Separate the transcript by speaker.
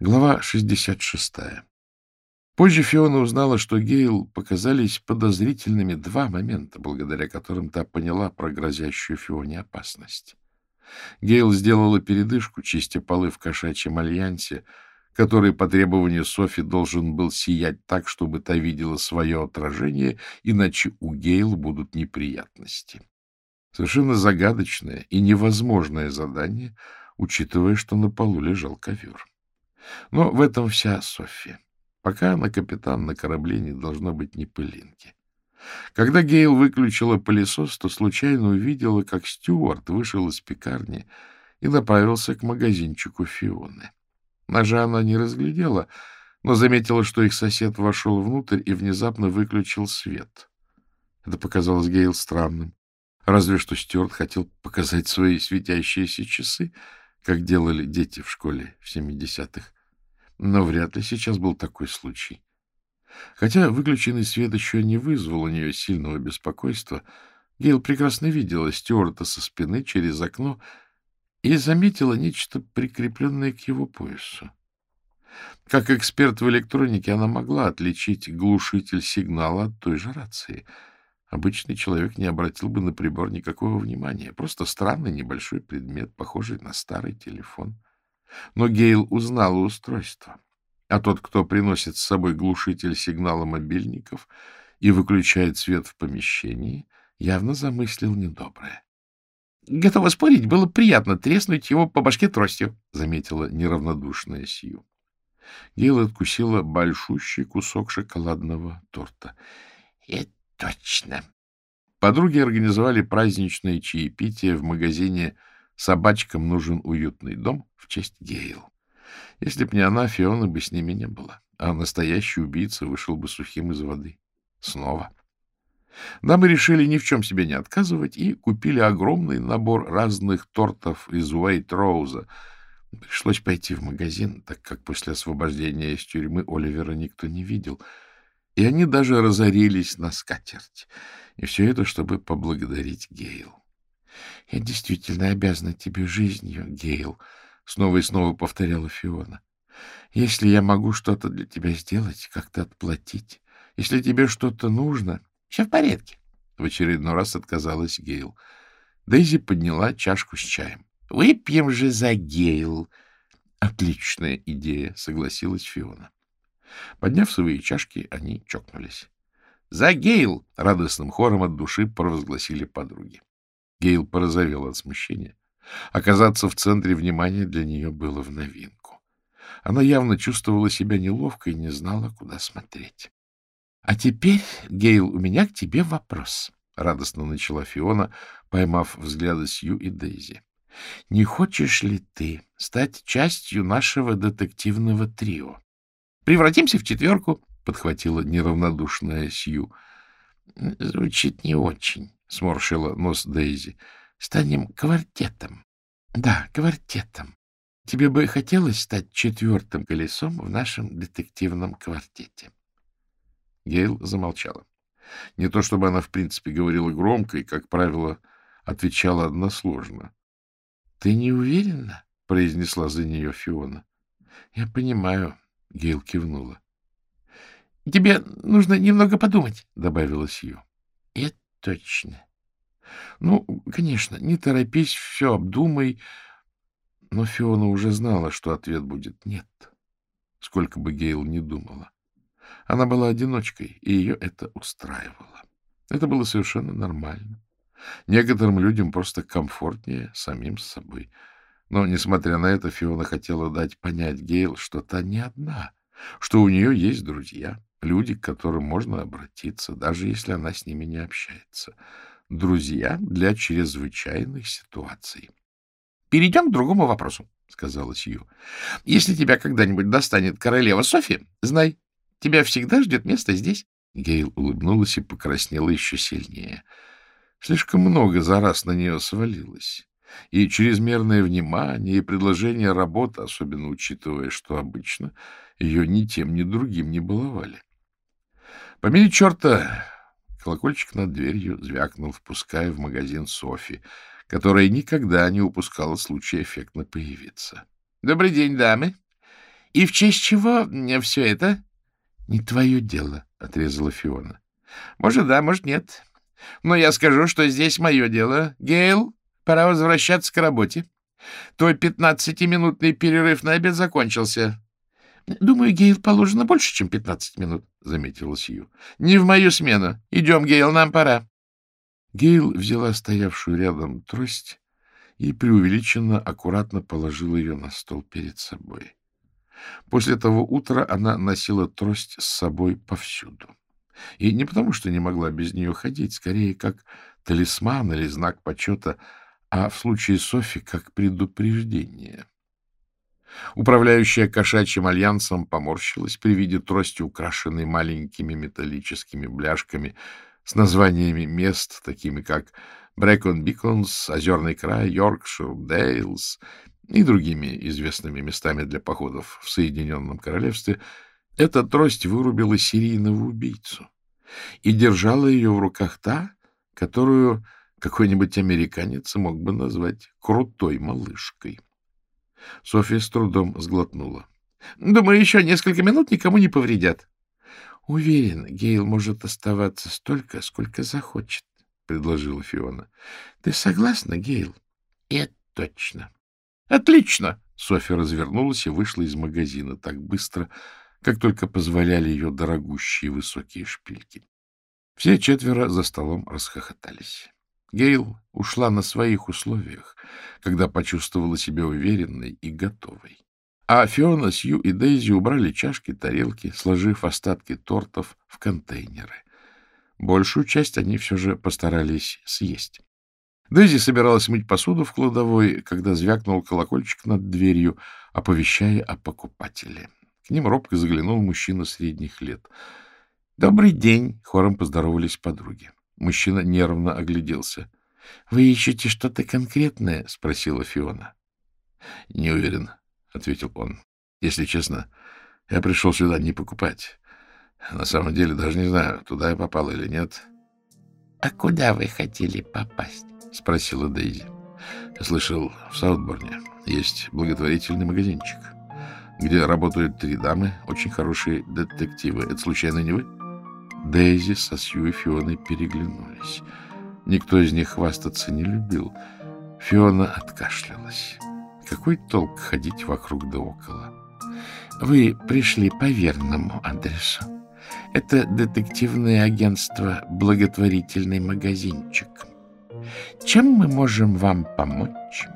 Speaker 1: Глава 66. Позже Фиона узнала, что Гейл показались подозрительными два момента, благодаря которым та поняла про грозящую Фионе опасность. Гейл сделала передышку, чистя полы в кошачьем альянсе, который по требованию Софи должен был сиять так, чтобы та видела свое отражение, иначе у Гейл будут неприятности. Совершенно загадочное и невозможное задание, учитывая, что на полу лежал ковер. Но в этом вся Софья. Пока она капитан, на корабле не должно быть ни пылинки. Когда Гейл выключила пылесос, то случайно увидела, как Стюарт вышел из пекарни и направился к магазинчику Фионы. Ножа она не разглядела, но заметила, что их сосед вошел внутрь и внезапно выключил свет. Это показалось Гейл странным. Разве что Стюарт хотел показать свои светящиеся часы, как делали дети в школе в 70-х. Но вряд ли сейчас был такой случай. Хотя выключенный свет еще не вызвал у нее сильного беспокойства, Гейл прекрасно видела Стюарта со спины через окно и заметила нечто прикрепленное к его поясу. Как эксперт в электронике она могла отличить глушитель сигнала от той же рации. Обычный человек не обратил бы на прибор никакого внимания. Просто странный небольшой предмет, похожий на старый телефон. Но Гейл узнала устройство. А тот, кто приносит с собой глушитель сигнала мобильников и выключает свет в помещении, явно замыслил недоброе. — Готова спорить, было приятно треснуть его по башке тростью, — заметила неравнодушная Сью. Гейл откусила большущий кусок шоколадного торта. — Это точно. Подруги организовали праздничное чаепитие в магазине Собачкам нужен уютный дом в честь Гейл. Если б не она, Фиона бы с ними не было, а настоящий убийца вышел бы сухим из воды. Снова. Дамы решили ни в чем себе не отказывать и купили огромный набор разных тортов из Уэйт-Роуза. Пришлось пойти в магазин, так как после освобождения из тюрьмы Оливера никто не видел. И они даже разорились на скатерть. И все это, чтобы поблагодарить Гейл. — Я действительно обязана тебе жизнью, Гейл, — снова и снова повторяла Фиона. — Если я могу что-то для тебя сделать, как-то отплатить, если тебе что-то нужно... — Все в порядке, — в очередной раз отказалась Гейл. Дейзи подняла чашку с чаем. — Выпьем же за Гейл. — Отличная идея, — согласилась Фиона. Подняв свои чашки, они чокнулись. — За Гейл! — радостным хором от души провозгласили подруги. Гейл порозовел от смущения. Оказаться в центре внимания для нее было в новинку. Она явно чувствовала себя неловко и не знала, куда смотреть. — А теперь, Гейл, у меня к тебе вопрос, — радостно начала Фиона, поймав взгляды Сью и Дейзи. — Не хочешь ли ты стать частью нашего детективного трио? — Превратимся в четверку, — подхватила неравнодушная Сью. — Звучит не очень, — сморщила нос Дейзи. — Станем квартетом. — Да, квартетом. Тебе бы хотелось стать четвертым колесом в нашем детективном квартете? Гейл замолчала. Не то чтобы она, в принципе, говорила громко и, как правило, отвечала односложно. — Ты не уверена? — произнесла за нее Фиона. — Я понимаю, — Гейл кивнула. — Тебе нужно немного подумать, — добавила Сью. — Точно. Ну, конечно, не торопись, все обдумай. Но Фиона уже знала, что ответ будет «нет», сколько бы Гейл не думала. Она была одиночкой, и ее это устраивало. Это было совершенно нормально. Некоторым людям просто комфортнее самим с собой. Но, несмотря на это, Фиона хотела дать понять Гейл, что та не одна, что у нее есть друзья, Люди, к которым можно обратиться, даже если она с ними не общается. Друзья для чрезвычайных ситуаций. — Перейдем к другому вопросу, — сказала Сью. — Если тебя когда-нибудь достанет королева София, знай, тебя всегда ждет место здесь. Гейл улыбнулась и покраснела еще сильнее. Слишком много за раз на нее свалилось. И чрезмерное внимание, и предложение работы, особенно учитывая, что обычно ее ни тем, ни другим не баловали. Помяни черта! Колокольчик над дверью звякнул, впуская в магазин Софи, которая никогда не упускала случая эффектно появиться. — Добрый день, дамы. — И в честь чего все это? — Не твое дело, — отрезала Фиона. — Может, да, может, нет. Но я скажу, что здесь мое дело. Гейл, пора возвращаться к работе. Твой пятнадцатиминутный перерыв на обед закончился. — Думаю, Гейл положено больше, чем пятнадцать минут, — заметила Сью. — Не в мою смену. Идем, Гейл, нам пора. Гейл взяла стоявшую рядом трость и преувеличенно аккуратно положила ее на стол перед собой. После того утра она носила трость с собой повсюду. И не потому, что не могла без нее ходить, скорее как талисман или знак почета, а в случае Софи как предупреждение. Управляющая кошачьим альянсом поморщилась при виде трости, украшенной маленькими металлическими бляшками с названиями мест, такими как Брэкон Биконс, Озерный край, Йоркшир, Дейлс и другими известными местами для походов в Соединенном Королевстве, эта трость вырубила серийного убийцу и держала ее в руках та, которую какой-нибудь американец мог бы назвать крутой малышкой. Софья с трудом сглотнула. — Думаю, еще несколько минут никому не повредят. — Уверен, Гейл может оставаться столько, сколько захочет, — предложила Фиона. — Ты согласна, Гейл? — Это точно. — Отлично! Софья развернулась и вышла из магазина так быстро, как только позволяли ее дорогущие высокие шпильки. Все четверо за столом расхохотались. Гейл ушла на своих условиях, когда почувствовала себя уверенной и готовой. А Фиона, Сью и Дейзи убрали чашки, тарелки, сложив остатки тортов в контейнеры. Большую часть они все же постарались съесть. Дейзи собиралась мыть посуду в кладовой, когда звякнул колокольчик над дверью, оповещая о покупателе. К ним робко заглянул мужчина средних лет. «Добрый день!» — хором поздоровались подруги. Мужчина нервно огляделся. — Вы ищете что-то конкретное? — спросила Фиона. — Не уверен, — ответил он. — Если честно, я пришел сюда не покупать. На самом деле даже не знаю, туда я попал или нет. — А куда вы хотели попасть? — спросила Дейзи. — слышал, в Саутборне есть благотворительный магазинчик, где работают три дамы, очень хорошие детективы. Это случайно не вы? — Дейзи со Сью и Фионой переглянулись. Никто из них хвастаться не любил. Фиона откашлялась. Какой толк ходить вокруг да около? Вы пришли по верному адресу. Это детективное агентство «Благотворительный магазинчик». Чем мы можем вам помочь?